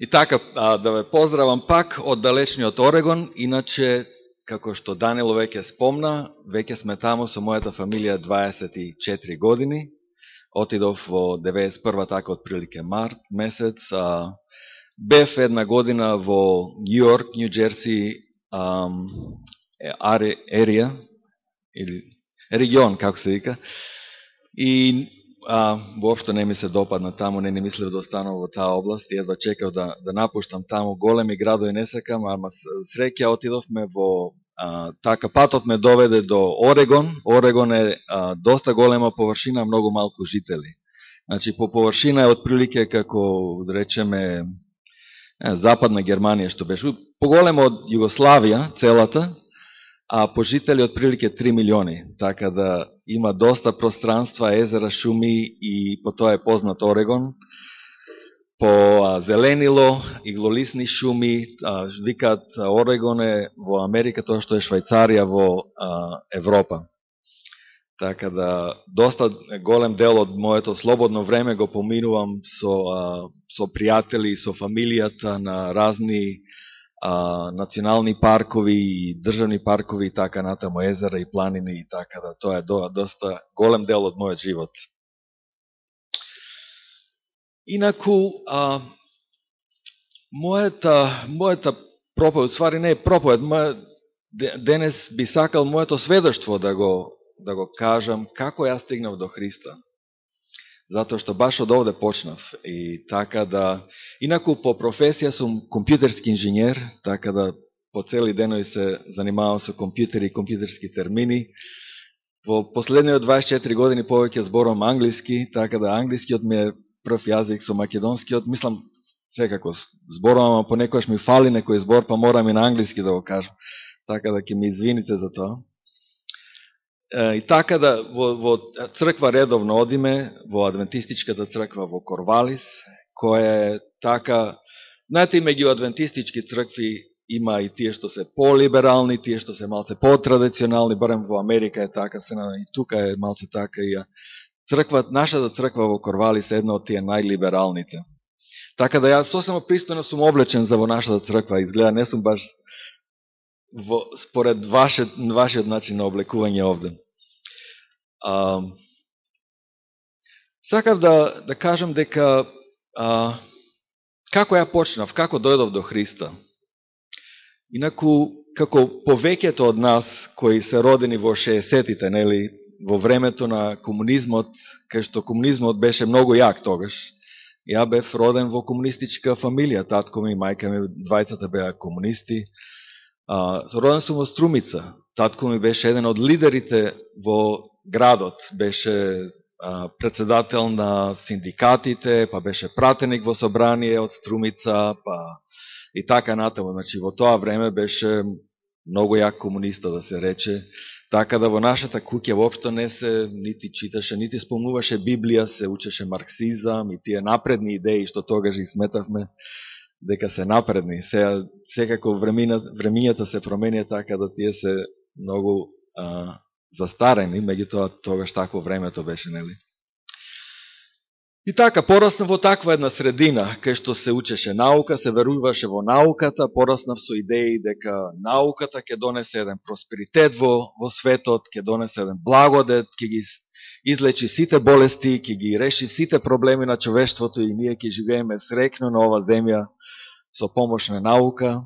И така, а, да ве поздравам пак од далечниот Орегон, иначе, како што Данило веќе спомна, веќе сме таму со мојата фамилија 24 години. Отидов во 91 така од прилике март месец. А, бев една година во Нью Йорк, Нью Джерси, ерија, или регион, како се вика. И а, воопшто не ми се допадна таму, не не мислев да останам во таа област, јас да чекав да, да напуштам таму, големи градови не сакам, ама среќа отидовме во, а, така патот ме доведе до Орегон, Орегон е а, доста голема површина, многу малку жители. Значи, по површина е отприлике како, да речеме, западна Германија, што беше. Поголема од Југославија, целата, а по жители од прилике 3 милиони, така да има доста пространства, езера, шуми и по тоа е познат Орегон. По зеленило, иглолисни шуми, викаат Орегон е во Америка тоа што е Швајцарија во Европа. Така да, доста голем дел од моето слободно време го поминувам со, со пријатели и со фамилијата на разни а, национални паркови и државни паркови и така натаму езера и планини и така да тоа е до, доста голем дел од мојот живот. Инаку, а, мојата, мојата проповед, свари не е проповед, моја, денес би сакал моето сведоштво да го, да го кажам како ја стигнав до Христа затоа што баш од овде почнав. И така да, инаку по професија сум компјутерски инженер, така да по цели денови се занимавам со компјутери и компјутерски термини. Во последниот 24 години повеќе зборувам англиски, така да англискиот ми е прв јазик со македонскиот. Мислам, секако зборувам, а понекојаш ми фали некој збор, па морам и на англиски да го кажам. Така да ќе ми извините за тоа. И така да во, во црква редовно одиме, во адвентистичката црква во Корвалис, која е така, знаете, меѓу адвентистички цркви има и тие што се полиберални, тие што се малце потрадиционални, барем во Америка е така, се и тука е малце така и црква, нашата црква во Корвалис е една од тие најлибералните. Така да јас сосема пристојно сум облечен за во нашата црква, изгледа не сум баш во, според вашиот, вашиот начин на облекување овде. А, сакав да, да кажам дека а, како ја почнав, како дојдов до Христа. Инаку, како повеќето од нас, кои се родени во 60-тите, нели, во времето на комунизмот, кај што комунизмот беше многу јак тогаш, ја бев роден во комунистичка фамилија, татко ми и мајка ми, двајцата беа комунисти, роден сум во Струмица. Татко ми беше еден од лидерите во градот. Беше председател на синдикатите, па беше пратеник во собрание од Струмица, па и така натаму. Значи, во тоа време беше многу јак комуниста, да се рече. Така да во нашата куќа воопшто не се нити читаше, нити спомнуваше Библија, се учеше марксизам и тие напредни идеи што тогаш и сметавме дека се напредни. Се, секако времињата се променија така да тие се многу а, застарени, меѓутоа тогаш тако времето беше, нели? И така, пораснав во таква една средина, кај што се учеше наука, се веруваше во науката, пораснав со идеи дека науката ќе донесе еден просперитет во, во светот, ќе донесе еден благодет, ќе ги излечи сите болести, ќе ги реши сите проблеми на човештвото и ние ќе живееме срекно на ова земја со помош на наука.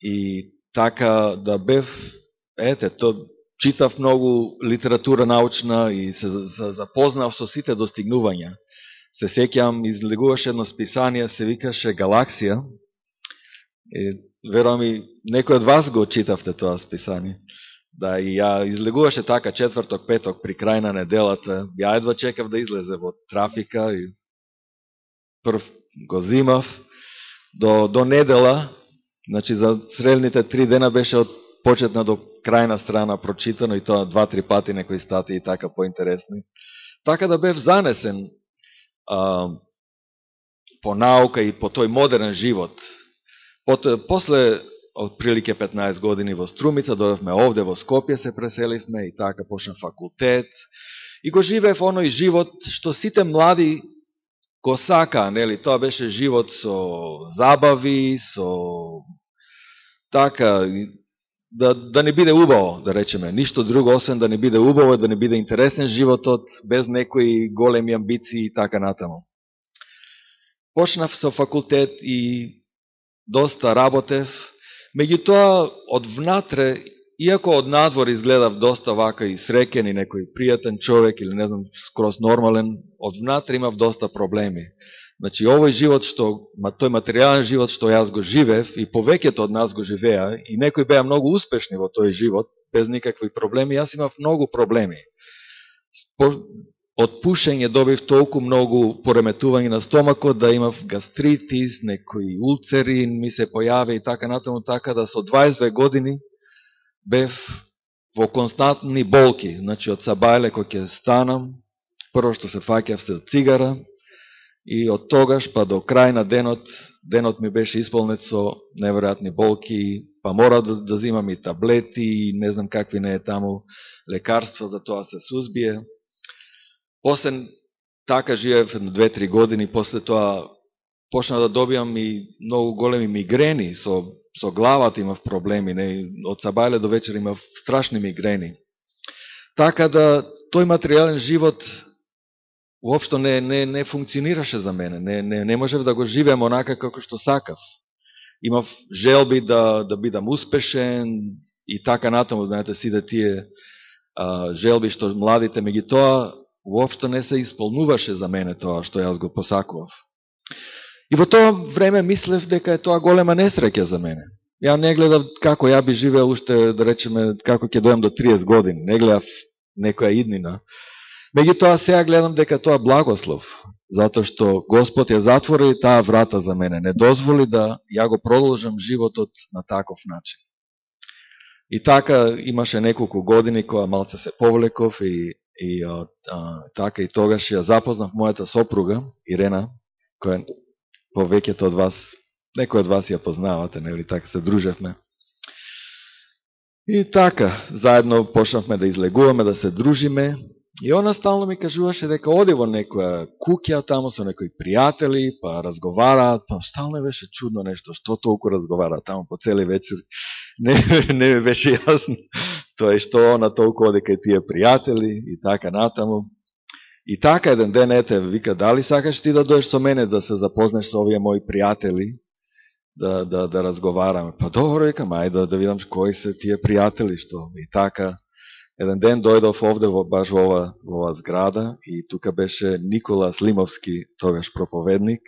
И така да бев, ете, то читав многу литература научна и се запознав со сите достигнувања. Се сеќам, излегуваше едно списание, се викаше Галаксија. И, верувам и некој од вас го читавте тоа списание. Да, и ја излегуваше така четврток, петок при крај на неделата. Ја едва чекав да излезе во трафика и прв го зимав. До, до недела, значи за средните три дена беше од почетна до крајна страна прочитано и тоа два-три пати некои стати и така поинтересни. Така да бев занесен а, по наука и по тој модерен живот. После од прилике 15 години во Струмица, дојавме овде во Скопје, се преселивме и така почна факултет. И го живеев оној живот што сите млади ко сака, нели, тоа беше живот со забави, со така, да, да не биде убаво, да речеме, ништо друго, освен да не биде убаво, да не биде интересен животот, без некои големи амбиции и така натаму. Почнав со факултет и доста работев, меѓутоа од внатре, иако од надвор изгледав доста вака и среќен и некој пријатен човек или не знам, скрос нормален, од внатре имав доста проблеми. Значи, овој живот што, тој материјален живот што јас го живев и повеќето од нас го живеа и некои беа многу успешни во тој живот, без никакви проблеми, јас имав многу проблеми. Од пушење добив толку многу пореметување на стомакот, да имав гастритис, некои улцери ми се појави и така натаму, така да со 22 години бев во константни болки. Значи, од сабајле кој ќе станам, прво што се факјав се цигара, И од тогаш па до крај на денот, денот ми беше исполнет со неверојатни болки, па мора да, да зимам и таблети, и не знам какви не е таму лекарства за тоа се сузбие. После така живеев на 2-3 години, после тоа почна да добијам и многу големи мигрени, со, со главата имав проблеми, не, од сабајле до вечер имав страшни мигрени. Така да, тој материјален живот уопшто не, не, не функционираше за мене. Не, не, не можев да го живеам онака како што сакав. Имав желби да, да бидам успешен и така натаму, знаете, сите тие а, желби што младите, меѓу тоа, уопшто не се исполнуваше за мене тоа што јас го посакував. И во тоа време мислев дека е тоа голема несреќа за мене. Ја не гледав како ја би живеал уште, да речеме, како ќе дојам до 30 години. Не гледав некоја иднина. Меѓутоа сега гледам дека тоа благослов, затоа што Господ ја затвори таа врата за мене, не дозволи да ја го продолжам животот на таков начин. И така имаше неколку години која малце се повлеков и, и а, така и тогаш ја запознав мојата сопруга, Ирена, која повеќето од вас, некој од вас ја познавате, нели така се дружевме. И така, заедно почнавме да излегуваме, да се дружиме, И она стално ми кажуваше дека оди во некоја куќа, таму со некои пријатели, па разговараат, па стално беше чудно нешто, што толку разговараат таму по цели вечер. Не, не ми беше јасно тоа е што она толку оди кај тие пријатели и така натаму. И така еден ден, ете, вика, дали сакаш ти да дојеш со мене да се запознеш со овие мои пријатели, да, да, да разговараме. Па добро, викам, ајде да, да видам кои се тие пријатели, што и така Еден ден дојдов овде во баш во ова, во ова зграда и тука беше Никола Слимовски, тогаш проповедник.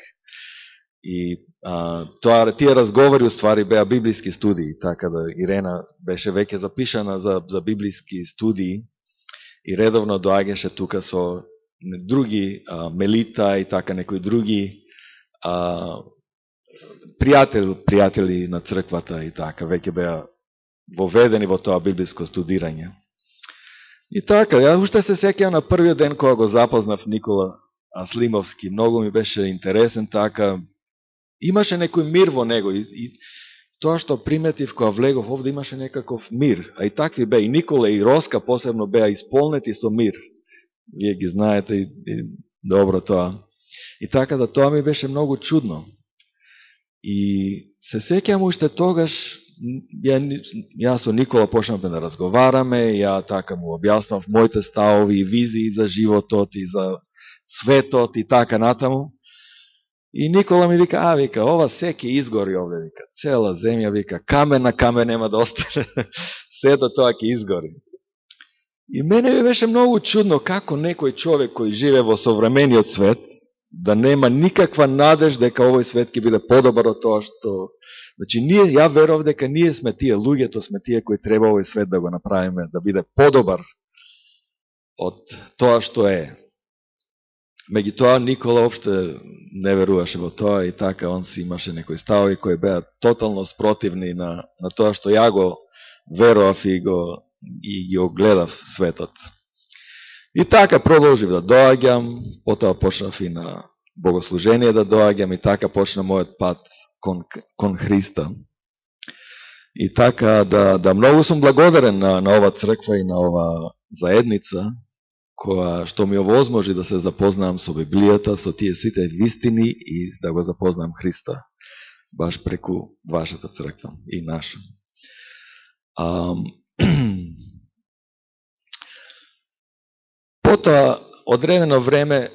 И а, тоа тие разговори уствари беа библиски студии, така да Ирена беше веќе запишана за за библиски студии и редовно доаѓаше тука со други а, Мелита и така некои други а, пријатели, пријатели на црквата и така веќе беа воведени во тоа библиско студирање. И така, ја уште се секја на првиот ден кога го запознав Никола Аслимовски, многу ми беше интересен така, имаше некој мир во него и, и тоа што приметив кога влегов овде имаше некаков мир, а и такви беа и Никола и Роска посебно беа исполнети со мир. Вие ги знаете и, и добро тоа. И така да тоа ми беше многу чудно. И се секјам уште тогаш ја, ја со Никола почнавме да разговараме, ја така му објаснав моите ставови и визии за животот и за светот и така натаму. И Никола ми вика, а, вика, ова секи изгори овде, вика, цела земја, вика, камен на камен нема да остане, сето тоа ќе изгори. И мене ми беше многу чудно како некој човек кој живе во современиот свет, да нема никаква надеж дека овој свет ќе биде подобар од тоа што Значи, ние, ја веров дека ние сме тие луѓето, сме тие кои треба овој свет да го направиме, да биде подобар од тоа што е. Меѓу тоа, Никола обште не веруваше во тоа и така он си имаше некои ставови кои беа тотално спротивни на, на тоа што ја го верував и го и ги огледав светот. И така продолжив да доаѓам, потоа почнав и на богослужение да доаѓам и така почна мојот пат кон, кон Христа. И така, да, да многу сум благодарен на, на ова црква и на ова заедница, која што ми овозможи да се запознам со Библијата, со тие сите вистини и да го запознам Христа, баш преку вашата црква и наша. Потоа, одредено време,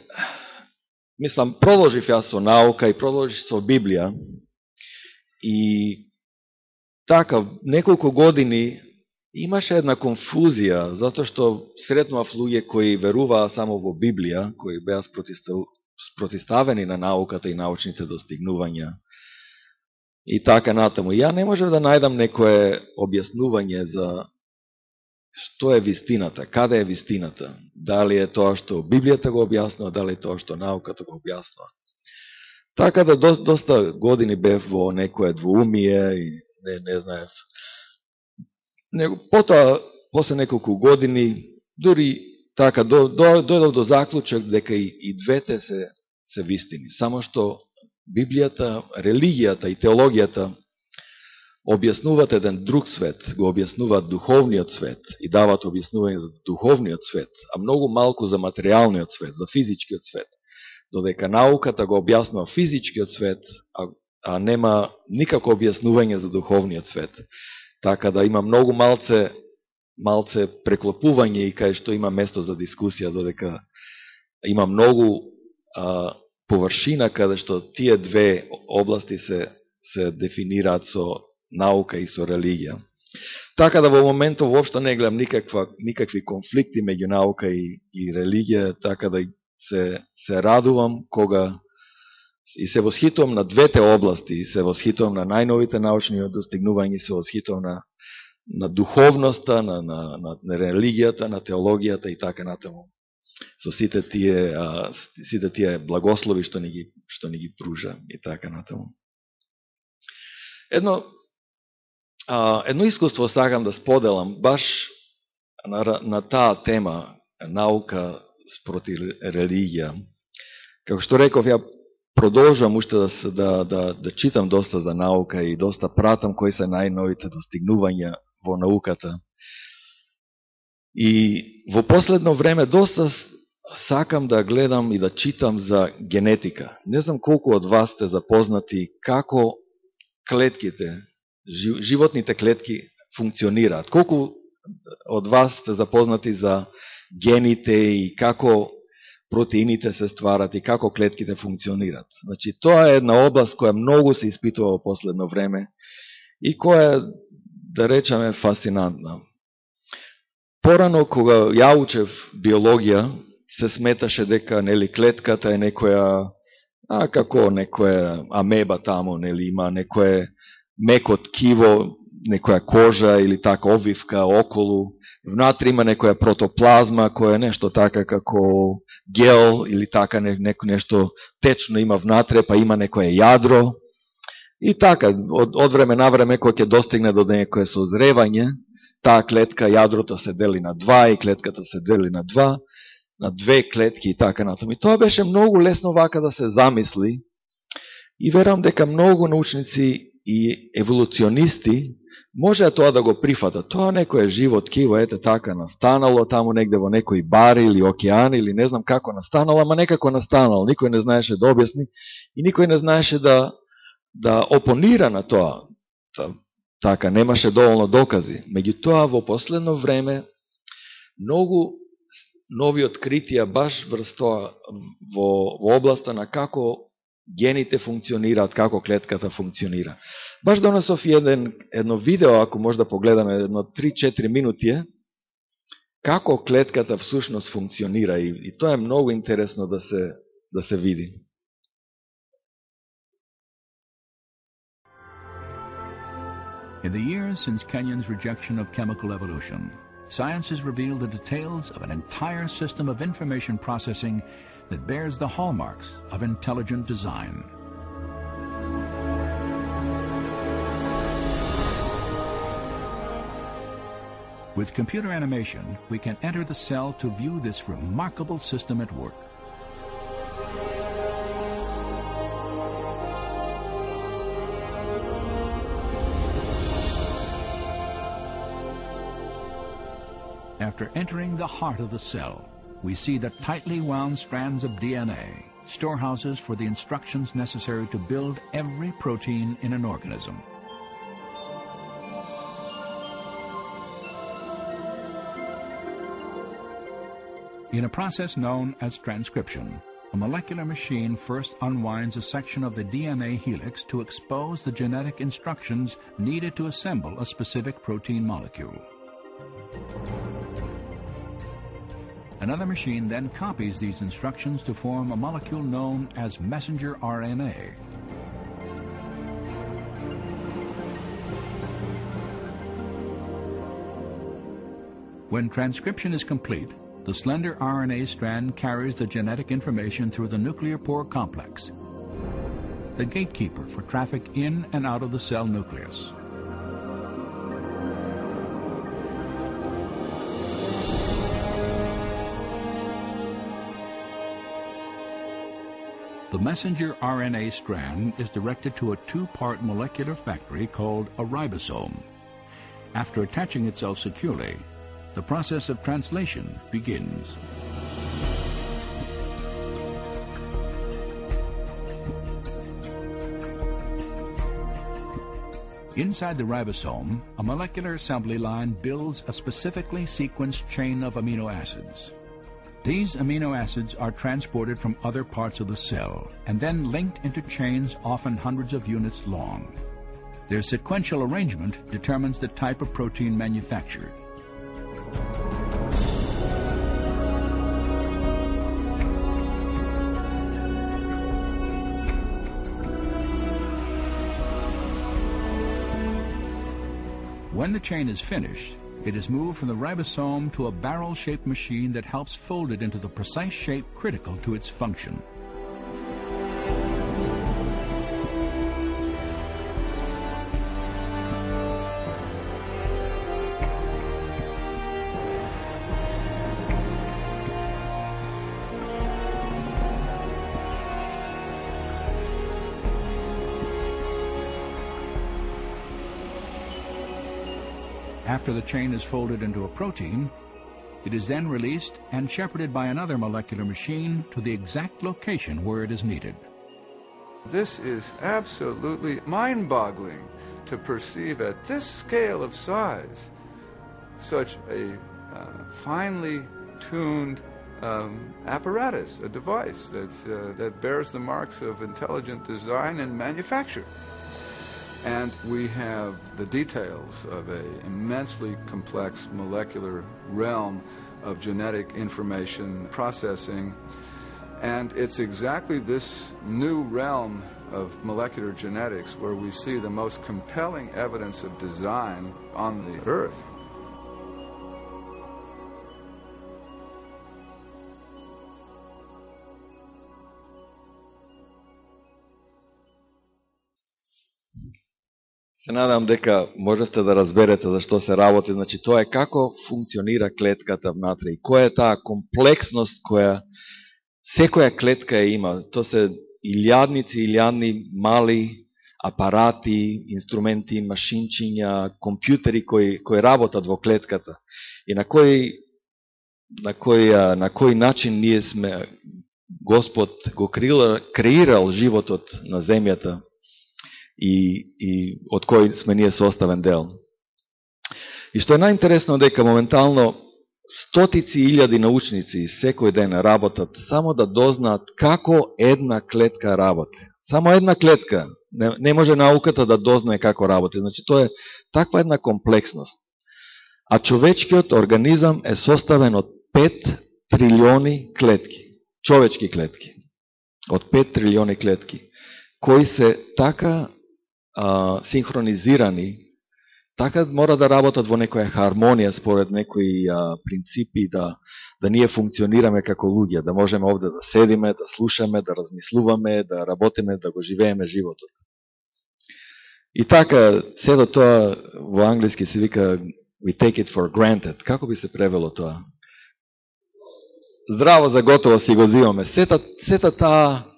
мислам, продолжив јас со наука и продолжив со Библија и така, неколку години имаше една конфузија, затоа што сретнував луѓе кои веруваа само во Библија, кои беа спротиставени на науката и научните достигнувања. И така натаму. Ја не можев да најдам некое објаснување за што е вистината, каде е вистината, дали е тоа што Библијата го објаснува, дали е тоа што науката го објаснува. Така да доста години бев во некое двоумие и не, не знаев. Него, потоа, после неколку години, дури така, до, до, дојдов до заклучок дека и, и двете се, се вистини. Само што Библијата, религијата и теологијата објаснуваат еден друг свет, го објаснуваат духовниот свет и дават објаснување за духовниот свет, а многу малку за материјалниот свет, за физичкиот свет. Додека науката го објаснува физичкиот свет, а, а нема никако објаснување за духовниот свет. Така да има многу малце малце преклопување и кај што има место за дискусија, додека има многу а, површина каде што тие две области се се дефинираат со наука и со религија. Така да во моментот воопшто не гледам никаква, никакви конфликти меѓу наука и, и религија, така да се, се радувам кога и се восхитувам на двете области, и се восхитувам на најновите научни достигнувања, се восхитувам на, на духовноста, на, на, на, на религијата, на теологијата и така натаму. Со сите тие, а, сите тие благослови што ни ги, што ни ги пружа и така натаму. Едно А, едно искуство сакам да споделам, баш на, на таа тема, наука спроти религија. Како што реков, ја продолжам уште да, да, да, да читам доста за наука и доста пратам кои се најновите достигнувања во науката. И во последно време доста сакам да гледам и да читам за генетика. Не знам колку од вас сте запознати како клетките животните клетки функционираат. Колку од вас сте запознати за гените и како протеините се стварат и како клетките функционираат. Значи, тоа е една област која многу се испитува во последно време и која, да речеме, фасинантна. Порано, кога ја учев биологија, се сметаше дека нели клетката е некоја а како некоја амеба тамо, нели има некое меко ткиво, некоја кожа или така обвивка околу. Внатре има некоја протоплазма која е нешто така како гел или така неко нешто течно има внатре, па има некоја јадро. И така, од, од време на време, кој ќе достигне до некоја созревање, таа клетка, јадрото се дели на два и клетката се дели на два, на две клетки и така натаму. И тоа беше многу лесно вака да се замисли и верам дека многу научници и еволуционисти може тоа да го прифатат. Тоа некој живот киво, ете така, настанало таму негде во некој бар или океан или не знам како настанало, ама некако настанало. Никој не знаеше да објасни и никој не знаеше да, да опонира на тоа. Така, немаше доволно докази. Меѓутоа, во последно време, многу нови откритија баш врз тоа во, во областа на како гените функционираат, како клетката функционира. Баш донесов еден, едно видео, ако може да погледаме, едно 3-4 минути е, како клетката всушност функционира и, и тоа е многу интересно да се, да се види. In the years since Kenyon's rejection of chemical evolution, science has revealed the details of an entire system of information processing that bears the hallmarks of intelligent design. With computer animation, we can enter the cell to view this remarkable system at work. After entering the heart of the cell, we see the tightly wound strands of DNA, storehouses for the instructions necessary to build every protein in an organism. In a process known as transcription, a molecular machine first unwinds a section of the DNA helix to expose the genetic instructions needed to assemble a specific protein molecule. Another machine then copies these instructions to form a molecule known as messenger RNA. When transcription is complete, the slender RNA strand carries the genetic information through the nuclear pore complex, the gatekeeper for traffic in and out of the cell nucleus. The messenger RNA strand is directed to a two-part molecular factory called a ribosome. After attaching itself securely, the process of translation begins. Inside the ribosome, a molecular assembly line builds a specifically sequenced chain of amino acids. These amino acids are transported from other parts of the cell and then linked into chains often hundreds of units long. Their sequential arrangement determines the type of protein manufactured. When the chain is finished, it is moved from the ribosome to a barrel-shaped machine that helps fold it into the precise shape critical to its function. After the chain is folded into a protein, it is then released and shepherded by another molecular machine to the exact location where it is needed. This is absolutely mind boggling to perceive at this scale of size such a uh, finely tuned um, apparatus, a device that's, uh, that bears the marks of intelligent design and manufacture. And we have the details of an immensely complex molecular realm of genetic information processing. And it's exactly this new realm of molecular genetics where we see the most compelling evidence of design on the earth. Се надам дека можете да разберете за што се работи. Значи, тоа е како функционира клетката внатре и која е таа комплексност која секоја клетка ја има. Тоа се илјадници, илјадни мали апарати, инструменти, машинчиња, компјутери кои, кои работат во клетката. И на кој, на кој, на кој начин ние сме, Господ го креирал животот на земјата, и, и од кој сме ние составен дел. И што е најинтересно дека моментално стотици илјади научници секој ден работат само да дознаат како една клетка работи. Само една клетка. Не, не може науката да дознае како работи. Значи, тоа е таква една комплексност. А човечкиот организам е составен од 5 трилиони клетки. Човечки клетки. Од 5 трилиони клетки. Кои се така а, синхронизирани, така мора да работат во некоја хармонија според некои а, принципи да, да ние функционираме како луѓе, да можеме овде да седиме, да слушаме, да размислуваме, да работиме, да го живееме животот. И така, сето тоа во англиски се вика we take it for granted. Како би се превело тоа? Здраво за готово си го зимаме. Сета, сета таа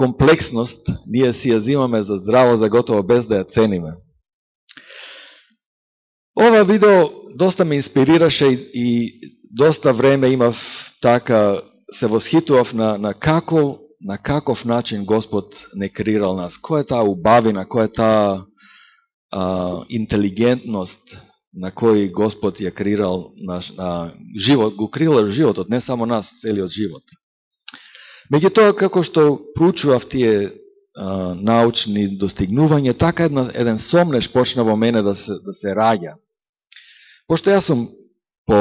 комплексност ние си ја зимаме за здраво, за готово, без да ја цениме. Ова видео доста ме инспирираше и, и доста време имав така се восхитував на, на како на каков начин Господ не креирал нас. Која е таа убавина, која е таа а, интелигентност на кој Господ ја креирал наш, а, живот, го креирал животот, не само нас, целиот живот. Меѓутоа, како што проучував тие а, научни достигнувања, така една, еден сомнеш почна во мене да се, да се раѓа. Пошто јас сум по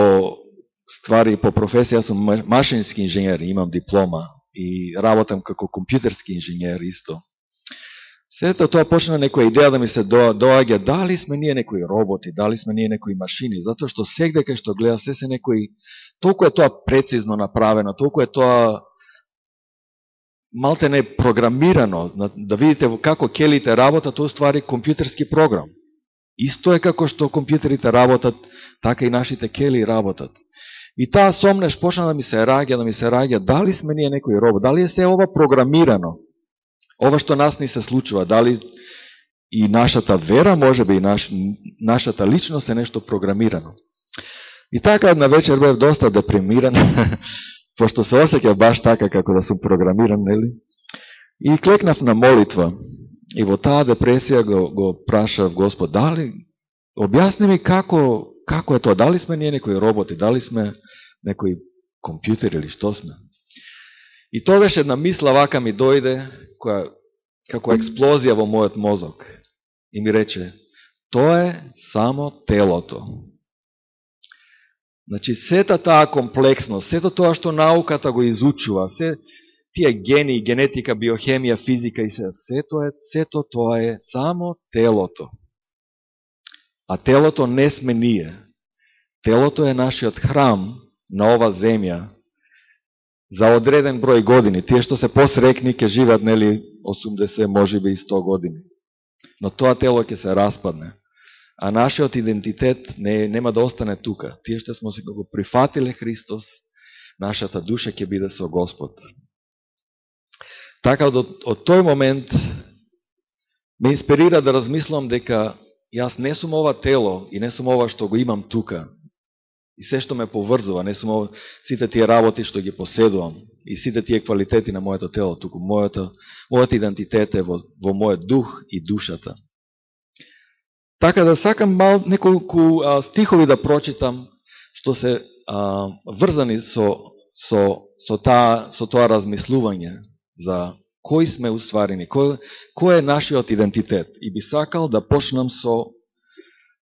ствари, по професија, сум машински инженер, имам диплома и работам како компјутерски инженер исто. Сето тоа почна некоја идеја да ми се доаѓа, дали сме ние некои роботи, дали сме ние некои машини, затоа што сегде кај што гледа се се некои, толку е тоа прецизно направено, толку е тоа малте не програмирано, да видите како келите работат, тоа ствари компјутерски програм. Исто е како што компјутерите работат, така и нашите кели работат. И таа сомнеш почна да ми се раѓа, да ми се раѓа, дали сме ние некој роб? дали е се ова програмирано? Ова што нас ни се случува, дали и нашата вера, може би и наш, нашата личност е нешто програмирано. И така една вечер бев доста депримиран, пошто се осеќа баш така како да сум програмиран, нели? И клекнав на молитва. И во таа депресија го, го прашав Господ, дали, објасни ми како, како е тоа, дали сме ние некои роботи, дали сме некој компјутер или што сме. И тогаш една мисла вака ми дојде, која, како експлозија во мојот мозок. И ми рече, тоа е само телото. Значи, сета таа комплексност, сето тоа што науката го изучува, се тие гени, генетика, биохемија, физика и се, сето, е, сето тоа е само телото. А телото не сме ние. Телото е нашиот храм, на ова земја за одреден број години. Тие што се посрекни ке живеат нели 80, може би и 100 години. Но тоа тело ќе се распадне. А нашиот идентитет не, нема да остане тука. Тие што смо се го прифатиле Христос, нашата душа ќе биде со Господ. Така, од, од тој момент ме инспирира да размислам дека јас не сум ова тело и не сум ова што го имам тука, и се што ме поврзува, не само сите тие работи што ги поседувам и сите тие квалитети на моето тело, туку моето, мојата идентитет е во, во мојот дух и душата. Така да сакам мал неколку а, стихови да прочитам што се а, врзани со, со, со, та, со тоа размислување за кој сме устварени, кој, кој е нашиот идентитет. И би сакал да почнам со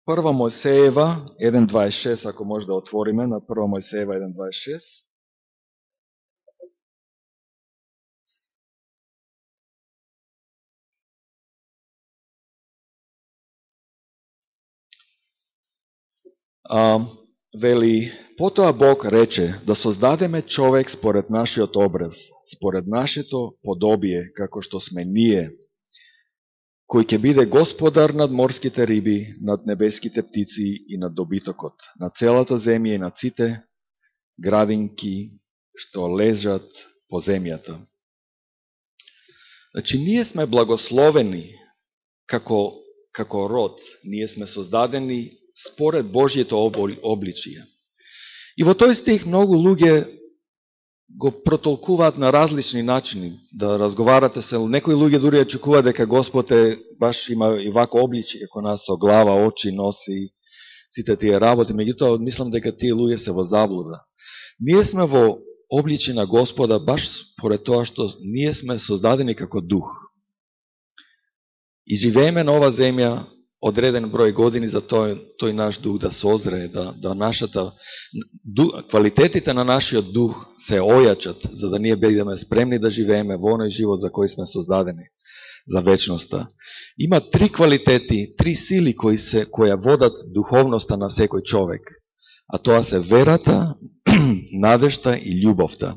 Прва Мојсеева 1.26, ако може да отвориме на Прва Мојсеева 1.26. А, вели, потоа Бог рече да создадеме човек според нашиот образ, според нашето подобие, како што сме ние, кој ќе биде господар над морските риби, над небеските птици и над добитокот, на целата земја и на ците градинки што лежат по земјата. Значи, ние сме благословени како, како род, ние сме создадени според Божијето обличие. И во тој стих многу луѓе го протолкуваат на различни начини, да разговарате се. Некои луѓе дури ја чукува дека Господ е, баш има и вако обличие како нас, со глава, очи, носи, сите тие работи. Меѓутоа, мислам дека тие луѓе се во заблуда. Ние сме во обличи на Господа баш според тоа што ние сме создадени како дух. И живееме на ова земја одреден број години за тој, тој наш дух да созре, да, да нашата, дух, квалитетите на нашиот дух се ојачат, за да ние бидеме спремни да живееме во оној живот за кој сме создадени, за вечноста. Има три квалитети, три сили кои се, која водат духовноста на секој човек. А тоа се верата, надежта и љубовта.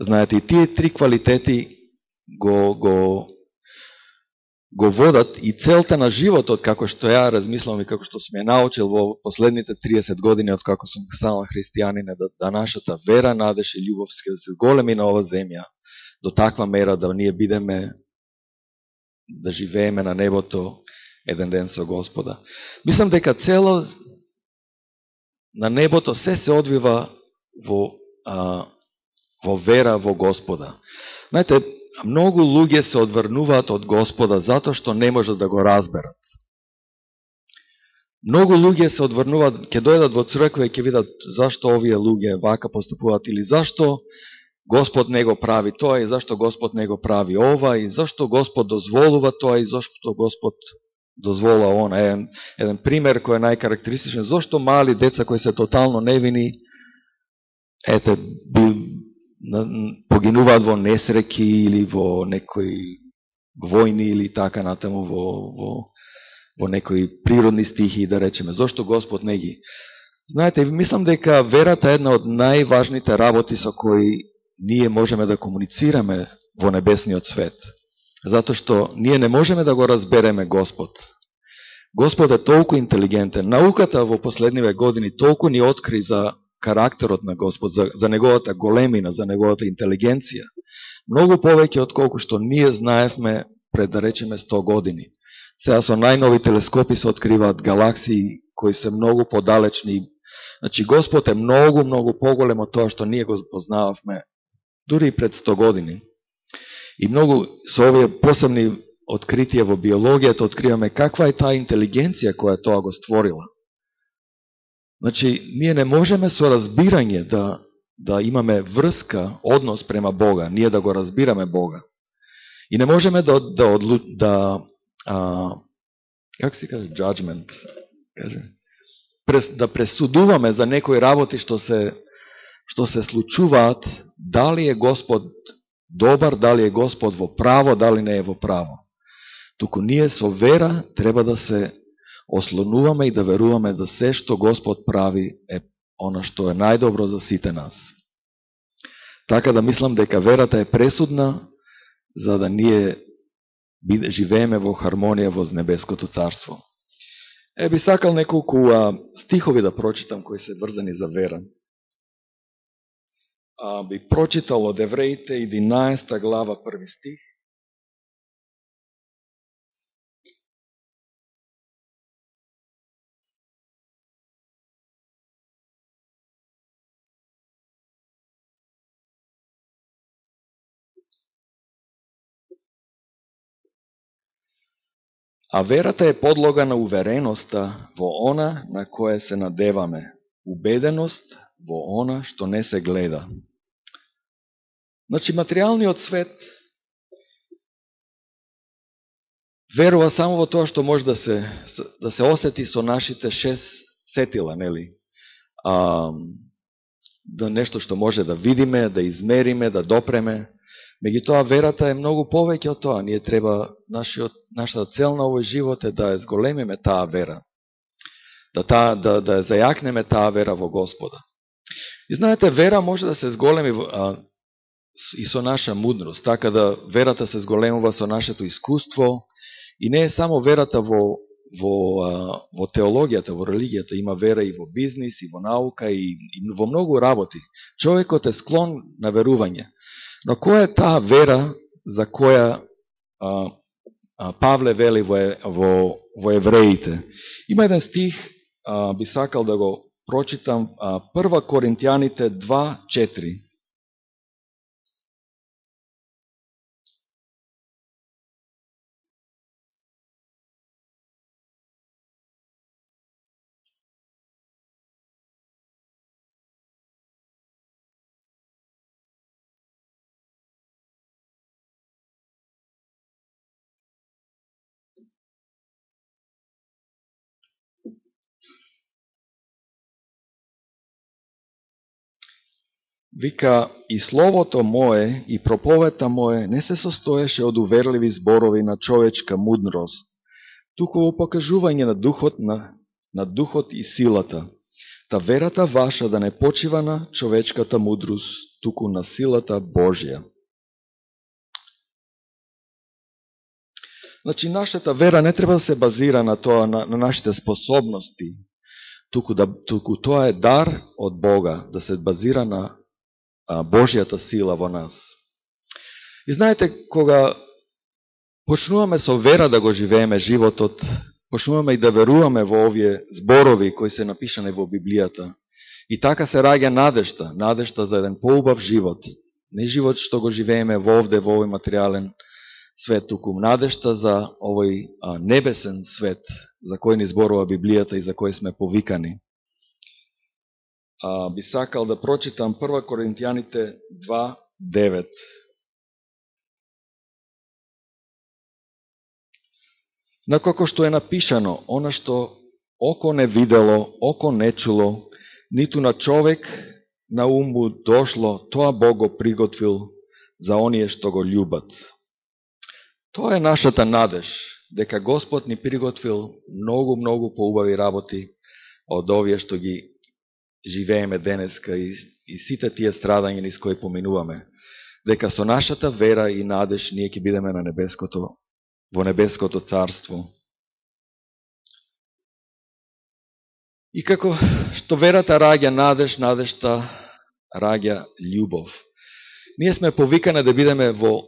Знаете, и тие три квалитети го, го го водат и целта на животот, како што ја размислам и како што сме научил во последните 30 години од како сум станал христијанин, да, да нашата вера, надеж и љубов да се зголеми на ова земја до таква мера да ние бидеме да живееме на небото еден ден со Господа. Мислам дека цело на небото се се одвива во, а, во вера во Господа. Знаете, многу луѓе се одврнуваат од Господа затоа што не можат да го разберат. Многу луѓе се одврнуваат, ќе дојдат во црква и ќе видат зашто овие луѓе вака поступуваат или зашто Господ не го прави тоа и зашто Господ не го прави ова и зашто Господ дозволува тоа и зашто Господ дозвола она. Еден, еден пример кој е најкарактеристичен, зашто мали деца кои се тотално невини, ете, погинуваат во несреки или во некои војни или така натаму во, во, во некои природни стихи, да речеме. Зошто Господ не ги? Знаете, мислам дека верата е една од најважните работи со кои ние можеме да комуницираме во небесниот свет. Зато што ние не можеме да го разбереме Господ. Господ е толку интелигентен. Науката во последниве години толку ни откри за карактерот на Господ, за, за неговата големина, за неговата интелигенција, многу повеќе од колку што ние знаевме пред, да речеме, 100 години. Сега со најнови телескопи се откриваат галаксии кои се многу подалечни. Значи, Господ е многу, многу поголем од тоа што ние го познававме дури и пред 100 години. И многу со овие посебни откритија во биологијата откриваме каква е таа интелигенција која тоа го створила. Значи, ние не можеме со разбирање да, да имаме врска, однос према Бога, ние да го разбираме Бога. И не можеме да, да, одлу, да а, как се каже, judgment, каже, прес, да пресудуваме за некои работи што се, што се случуваат, дали е Господ добар, дали е Господ во право, дали не е во право. Туку ние со вера треба да се ослонуваме и да веруваме да се што Господ прави е она што е најдобро за сите нас. Така да мислам дека верата е пресудна за да ние живееме во хармонија во небеското царство. Е, би сакал неколку а, стихови да прочитам кои се врзани за вера. А, би прочитал од Евреите 11 глава први стих. А верата е подлога на увереноста во она на која се надеваме, убеденост во она што не се гледа. Значи, материјалниот свет верува само во тоа што може да се, да се осети со нашите шест сетила, нели? А, да нешто што може да видиме, да измериме, да допреме. Меѓутоа, верата е многу повеќе од тоа. Ние треба, нашиот, нашата цел на овој живот е да ја зголемиме таа вера. Да, та, да, да ја зајакнеме таа вера во Господа. И знаете, вера може да се зголеми а, и со наша мудрост, така да верата се зголемува со нашето искуство и не е само верата во, во, а, во теологијата, во религијата, има вера и во бизнис, и во наука, и, и во многу работи. Човекот е склон на верување. Но која е таа вера за која а, а, Павле вели во, во, во евреите? Има еден стих, а, би сакал да го прочитам, а, 1 Коринтијаните 2.4. Вика, и словото мое, и проповета мое не се состоеше од уверливи зборови на човечка мудрост, туку во покажување на духот, на, на духот и силата, та верата ваша да не почива на човечката мудрост, туку на силата Божја. Значи, нашата вера не треба да се базира на тоа, на, на нашите способности, туку, да, туку тоа е дар од Бога, да се базира на Божијата сила во нас. И знаете, кога почнуваме со вера да го живееме животот, почнуваме и да веруваме во овие зборови кои се напишани во Библијата, И така се раѓа надежта, надежта за еден поубав живот. Не живот што го живееме во овде, во овој материјален свет, туку надежта за овој небесен свет, за кој ни зборува Библијата и за кој сме повикани. А, би сакал да прочитам 1 Коринтијаните 2.9. Накако што е напишано, она што око не видело, око не чуло, ниту на човек на уму дошло, тоа Бог го приготвил за оние што го љубат. Тоа е нашата надеж, дека Господ ни приготвил многу, многу поубави работи од овие што ги живееме денеска и, и сите тие страдања низ кои поминуваме. Дека со нашата вера и надеж ние ќе бидеме на небеското, во небеското царство. И како што верата раѓа надеж, надежта раѓа љубов. Ние сме повикани да бидеме во,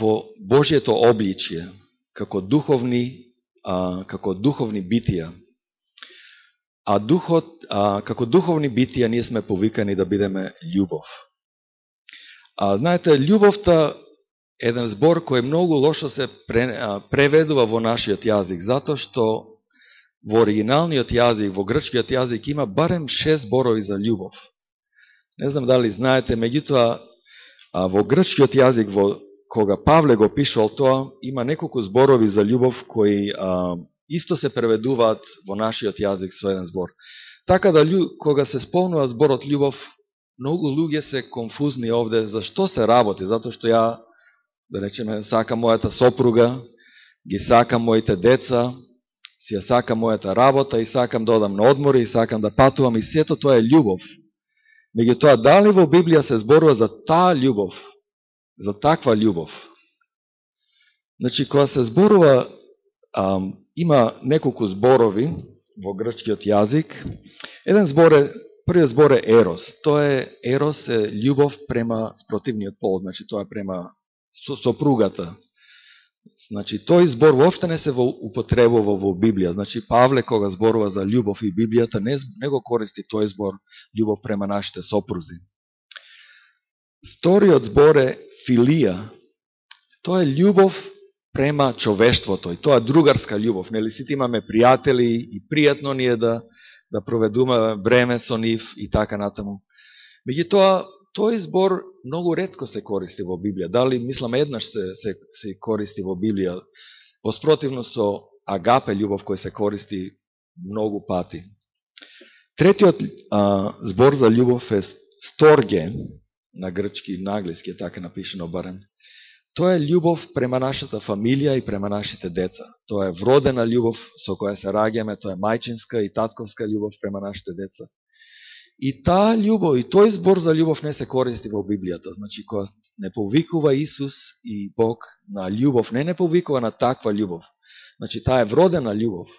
во Божието обличие, како духовни, а, како духовни битија. А духот, а, како духовни битија ние сме повикани да бидеме љубов. А знаете, љубовта е еден збор кој многу лошо се преведува во нашиот јазик, затоа што во оригиналниот јазик, во грчкиот јазик, има барем шест зборови за љубов. Не знам дали знаете, меѓутоа, во грчкиот јазик, во кога Павле го пишал тоа, има неколку зборови за љубов кои а, исто се преведуваат во нашиот јазик со еден збор. Така да, кога се спомнува зборот љубов, многу луѓе се конфузни овде за што се работи, затоа што ја, да речеме, сакам мојата сопруга, ги сакам моите деца, си ја сакам мојата работа и сакам да одам на одмори и сакам да патувам и сето тоа е љубов. Меѓутоа, дали во Библија се зборува за таа љубов, за таква љубов? Значи, кога се зборува, ам, има неколку зборови во грчкиот јазик. Еден збор е, првиот збор е ерос. Тоа е, ерос е љубов према спротивниот пол, значи тоа е према сопругата. Значи, тој збор воопште не се во употребува во Библија. Значи, Павле, кога зборува за љубов и Библијата, не, не го користи тој збор љубов према нашите сопрузи. Вториот збор е филија. Тоа е љубов према човештвото и тоа другарска љубов. Нели сите имаме пријатели и пријатно ни е да, да проведуваме време со нив и така натаму. Меѓутоа, тој збор многу ретко се користи во Библија. Дали, мислам, еднаш се, се, се користи во Библија. Воспротивно со агапе љубов кој се користи многу пати. Третиот а, збор за љубов е сторге, на грчки, на англиски е така напишено барем. Тоа е љубов према нашата фамилија и према нашите деца. Тоа е вродена љубов со која се раѓаме, тоа е мајчинска и татковска љубов према нашите деца. И таа љубов, и тој збор за љубов не се користи во Библијата. Значи, кога не повикува Исус и Бог на љубов, не не повикува на таква љубов. Значи, таа е вродена љубов.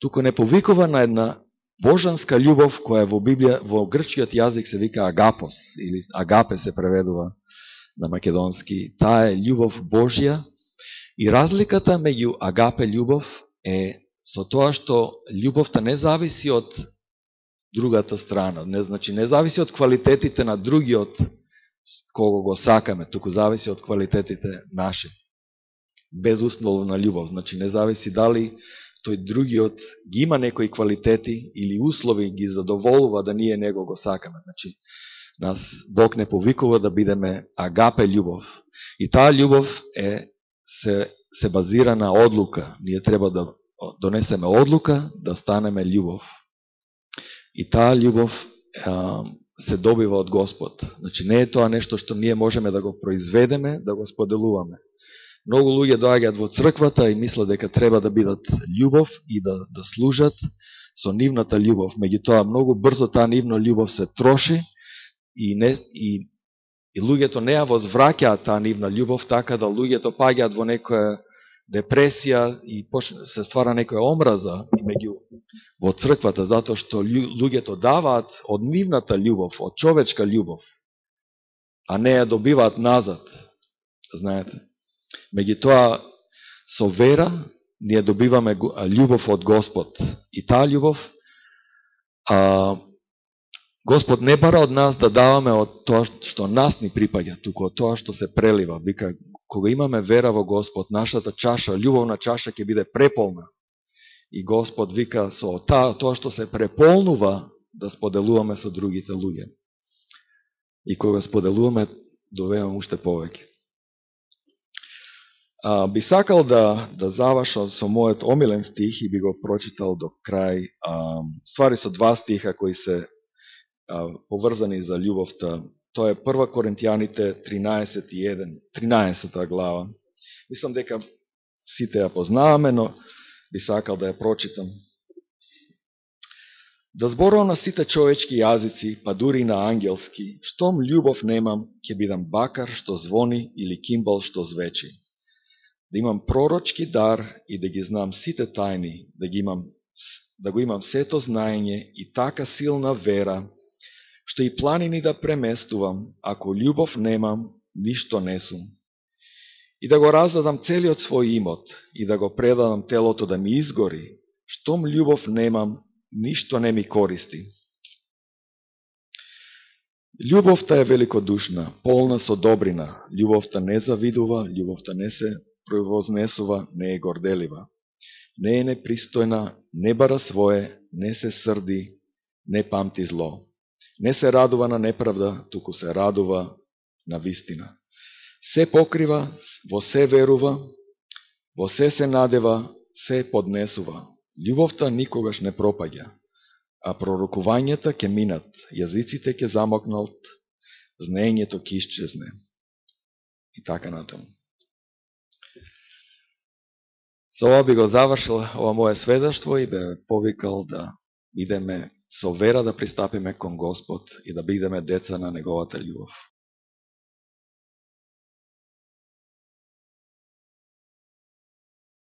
Туку не повикува на една божанска љубов која во Библија, во грчкиот јазик се вика агапос, или агапе се преведува на македонски. Таа е љубов Божја и разликата меѓу агапе љубов е со тоа што љубовта не зависи од другата страна. Не, значи, не зависи од квалитетите на другиот кого го сакаме, туку зависи од квалитетите наши. Безусловна љубов. Значи, не зависи дали тој другиот ги има некои квалитети или услови ги задоволува да ние него го сакаме. Значи, нас Бог не повикува да бидеме агапе љубов. И таа љубов е се, се базира на одлука. Ние треба да донесеме одлука да станеме љубов. И таа љубов а, се добива од Господ. Значи не е тоа нешто што ние можеме да го произведеме, да го споделуваме. Многу луѓе доаѓаат во црквата и мислат дека треба да бидат љубов и да, да служат со нивната љубов. Меѓутоа, многу брзо таа нивна љубов се троши и, не, и, и луѓето не ја возвраќаат таа нивна љубов, така да луѓето паѓаат во некоја депресија и се ствара некоја омраза меѓу во црквата затоа што луѓето даваат од нивната љубов, од човечка љубов, а не ја добиваат назад, знаете. Меѓутоа со вера ние добиваме љубов од Господ и таа љубов а, Господ не бара од нас да даваме од тоа што нас ни припаѓа, туку од тоа што се прелива. Вика, кога имаме вера во Господ, нашата чаша, љубовна чаша ќе биде преполна. И Господ вика со та, тоа што се преполнува да споделуваме со другите луѓе. И кога споделуваме, довеаме уште повеќе. А, би сакал да, да завашам со мојот омилен стих и би го прочитал до крај, а, ствари со два стиха кои се поврзани за љубовта. Тоа е 1 Коринтијаните 13.1, 13 глава. Мислам дека сите ја познаваме, но би сакал да ја прочитам. Да зборувам на сите човечки јазици, па дури на ангелски, штом љубов немам, ќе бидам бакар што звони или кимбал што звечи да имам пророчки дар и да ги знам сите тајни, да, ги имам, да го имам сето знаење и така силна вера, што и планини да преместувам, ако љубов немам, ништо не сум. И да го раздадам целиот свој имот, и да го предадам телото да ми изгори, штом љубов немам, ништо не ми користи. Љубовта е великодушна, полна со добрина. Љубовта не завидува, љубовта не се превознесува, не е горделива. Не е непристојна, не бара свое, не се срди, не памти зло. Не се радува на неправда, туку се радува на вистина. Се покрива, во се верува, во се се надева, се поднесува. Љубовта никогаш не пропаѓа, а пророкувањата ќе минат, јазиците ќе замокнат, знаењето ќе исчезне. И така натаму. Со ова би го завршил ова моје сведоштво и бе повикал да идеме со вера да пристапиме кон Господ и да бидеме деца на Неговата љубов.